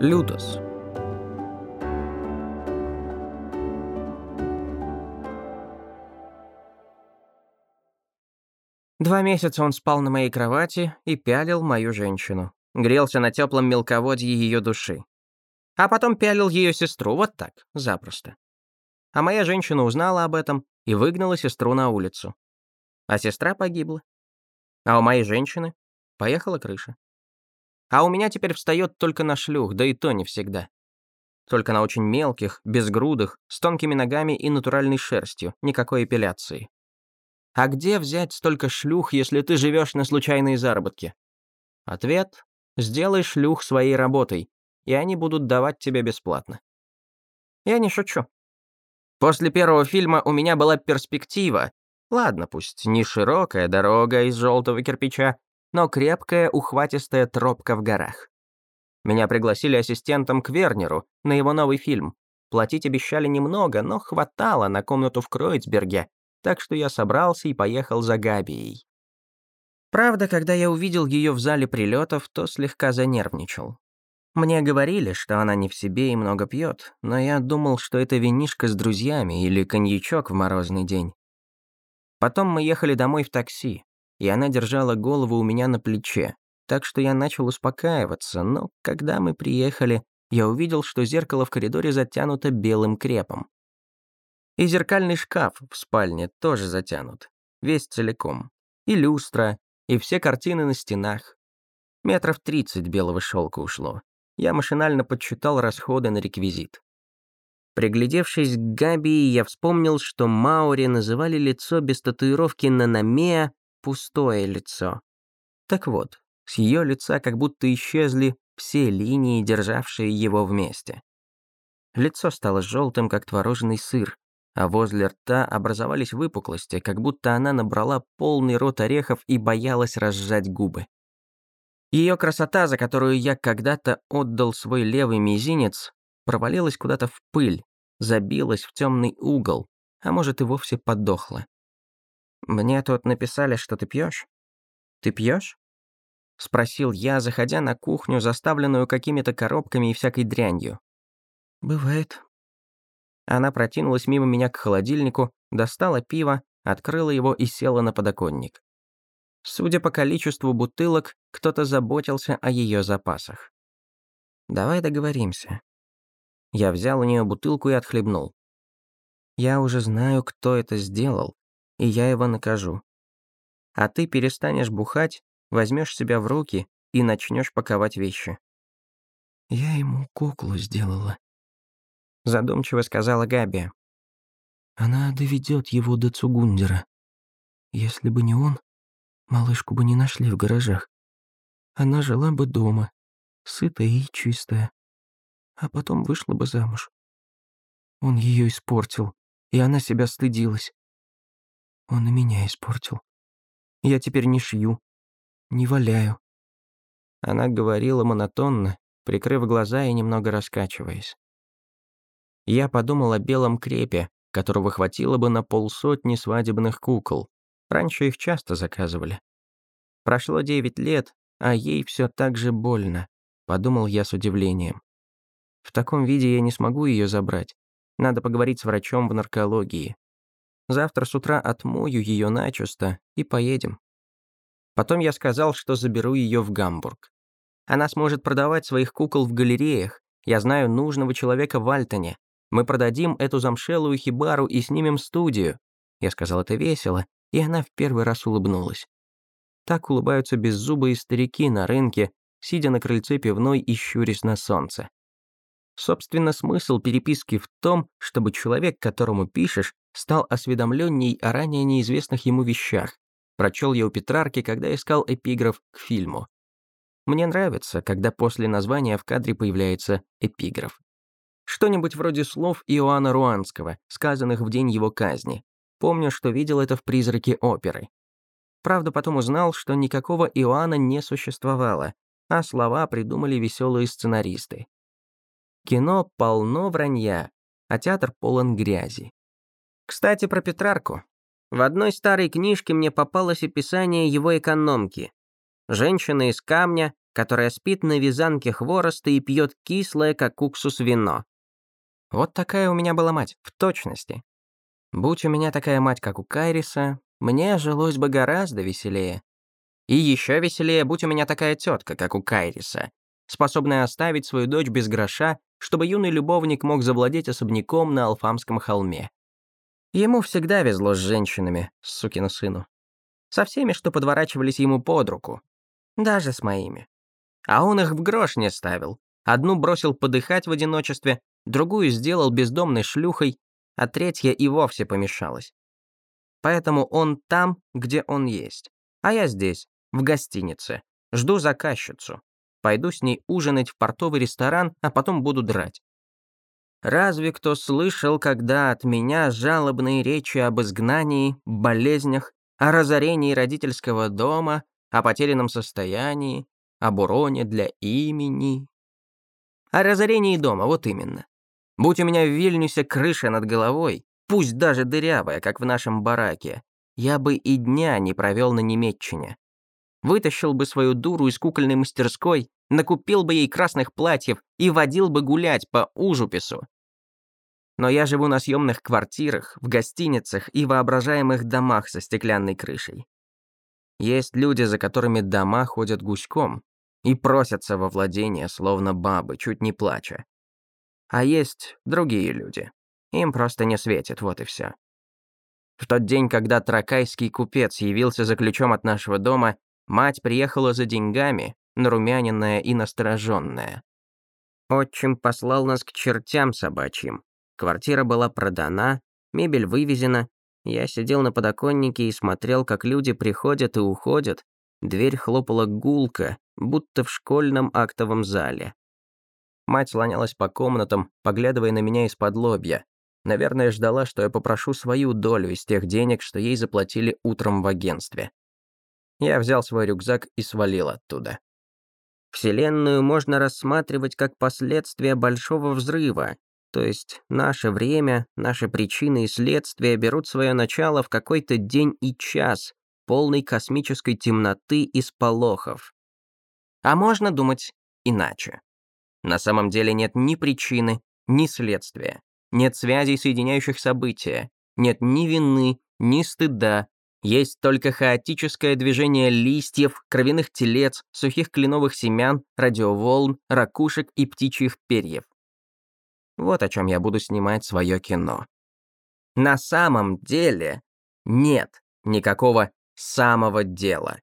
Лютос. Два месяца он спал на моей кровати и пялил мою женщину. Грелся на теплом мелководье ее души. А потом пялил ее сестру, вот так, запросто. А моя женщина узнала об этом и выгнала сестру на улицу. А сестра погибла. А у моей женщины поехала крыша. А у меня теперь встает только на шлюх, да и то не всегда. Только на очень мелких, безгрудых, с тонкими ногами и натуральной шерстью, никакой эпиляции. А где взять столько шлюх, если ты живешь на случайные заработки? Ответ – сделай шлюх своей работой, и они будут давать тебе бесплатно. Я не шучу. После первого фильма у меня была перспектива. Ладно, пусть не широкая дорога из желтого кирпича, но крепкая ухватистая тропка в горах. Меня пригласили ассистентом к Вернеру на его новый фильм. Платить обещали немного, но хватало на комнату в Кройцберге, так что я собрался и поехал за Габией. Правда, когда я увидел ее в зале прилетов, то слегка занервничал. Мне говорили, что она не в себе и много пьет, но я думал, что это винишка с друзьями или коньячок в морозный день. Потом мы ехали домой в такси и она держала голову у меня на плече, так что я начал успокаиваться, но когда мы приехали, я увидел, что зеркало в коридоре затянуто белым крепом. И зеркальный шкаф в спальне тоже затянут, весь целиком. И люстра, и все картины на стенах. Метров тридцать белого шелка ушло. Я машинально подсчитал расходы на реквизит. Приглядевшись к Габи, я вспомнил, что Маури называли лицо без татуировки на Намеа пустое лицо. Так вот, с ее лица как будто исчезли все линии, державшие его вместе. Лицо стало желтым, как творожный сыр, а возле рта образовались выпуклости, как будто она набрала полный рот орехов и боялась разжать губы. Ее красота, за которую я когда-то отдал свой левый мизинец, провалилась куда-то в пыль, забилась в темный угол, а может и вовсе подохла. «Мне тут написали, что ты пьешь. Ты пьешь? Спросил я, заходя на кухню, заставленную какими-то коробками и всякой дрянью. «Бывает». Она протянулась мимо меня к холодильнику, достала пиво, открыла его и села на подоконник. Судя по количеству бутылок, кто-то заботился о ее запасах. «Давай договоримся». Я взял у нее бутылку и отхлебнул. «Я уже знаю, кто это сделал, и я его накажу. А ты перестанешь бухать, возьмешь себя в руки и начнешь паковать вещи». «Я ему куклу сделала», — задумчиво сказала Габи. «Она доведет его до Цугундера. Если бы не он, малышку бы не нашли в гаражах. Она жила бы дома, сытая и чистая, а потом вышла бы замуж. Он ее испортил, и она себя стыдилась. Он и меня испортил. Я теперь не шью, не валяю». Она говорила монотонно, прикрыв глаза и немного раскачиваясь. Я подумал о белом крепе, которого хватило бы на полсотни свадебных кукол. Раньше их часто заказывали. Прошло девять лет, а ей все так же больно, подумал я с удивлением. В таком виде я не смогу ее забрать. Надо поговорить с врачом в наркологии. Завтра с утра отмою ее начисто и поедем. Потом я сказал, что заберу ее в Гамбург. Она сможет продавать своих кукол в галереях. Я знаю нужного человека в Альтоне. Мы продадим эту замшелую хибару и снимем студию. Я сказал это весело, и она в первый раз улыбнулась. Так улыбаются беззубые старики на рынке, сидя на крыльце пивной и щурясь на солнце. Собственно, смысл переписки в том, чтобы человек, которому пишешь, стал осведомленней о ранее неизвестных ему вещах. Прочел я у Петрарки, когда искал эпиграф к фильму. Мне нравится, когда после названия в кадре появляется эпиграф. Что-нибудь вроде слов Иоанна Руанского, сказанных в день его казни. Помню, что видел это в «Призраке оперы». Правда, потом узнал, что никакого Иоанна не существовало, а слова придумали веселые сценаристы. Кино полно вранья, а театр полон грязи. Кстати, про Петрарку. В одной старой книжке мне попалось описание его экономки. Женщина из камня, которая спит на вязанке хвороста и пьет кислое, как уксус, вино. Вот такая у меня была мать, в точности. Будь у меня такая мать, как у Кайриса, мне жилось бы гораздо веселее. И еще веселее, будь у меня такая тетка, как у Кайриса, способная оставить свою дочь без гроша, чтобы юный любовник мог завладеть особняком на Алфамском холме. Ему всегда везло с женщинами, сукину сыну. Со всеми, что подворачивались ему под руку. Даже с моими. А он их в грош не ставил. Одну бросил подыхать в одиночестве, другую сделал бездомной шлюхой, а третья и вовсе помешалась. Поэтому он там, где он есть. А я здесь, в гостинице. Жду заказчицу. Пойду с ней ужинать в портовый ресторан, а потом буду драть. Разве кто слышал когда от меня жалобные речи об изгнании, болезнях, о разорении родительского дома, о потерянном состоянии, об уроне для имени? О разорении дома, вот именно. Будь у меня в Вильнюсе крыша над головой, пусть даже дырявая, как в нашем бараке, я бы и дня не провел на Немеччине. Вытащил бы свою дуру из кукольной мастерской, накупил бы ей красных платьев и водил бы гулять по Ужупису. Но я живу на съемных квартирах, в гостиницах и воображаемых домах со стеклянной крышей. Есть люди, за которыми дома ходят гуськом и просятся во владение, словно бабы, чуть не плача. А есть другие люди. Им просто не светит, вот и все. В тот день, когда тракайский купец явился за ключом от нашего дома, мать приехала за деньгами, нарумяненная и настороженная. Отчим послал нас к чертям собачьим. Квартира была продана, мебель вывезена. Я сидел на подоконнике и смотрел, как люди приходят и уходят. Дверь хлопала гулко, будто в школьном актовом зале. Мать слонялась по комнатам, поглядывая на меня из-под лобья. Наверное, ждала, что я попрошу свою долю из тех денег, что ей заплатили утром в агентстве. Я взял свой рюкзак и свалил оттуда. Вселенную можно рассматривать как последствие большого взрыва, то есть наше время, наши причины и следствия берут свое начало в какой-то день и час, полный космической темноты и сполохов. А можно думать иначе. На самом деле нет ни причины, ни следствия. Нет связей, соединяющих события. Нет ни вины, ни стыда. Есть только хаотическое движение листьев, кровяных телец, сухих кленовых семян, радиоволн, ракушек и птичьих перьев. Вот о чем я буду снимать свое кино. На самом деле нет никакого самого дела.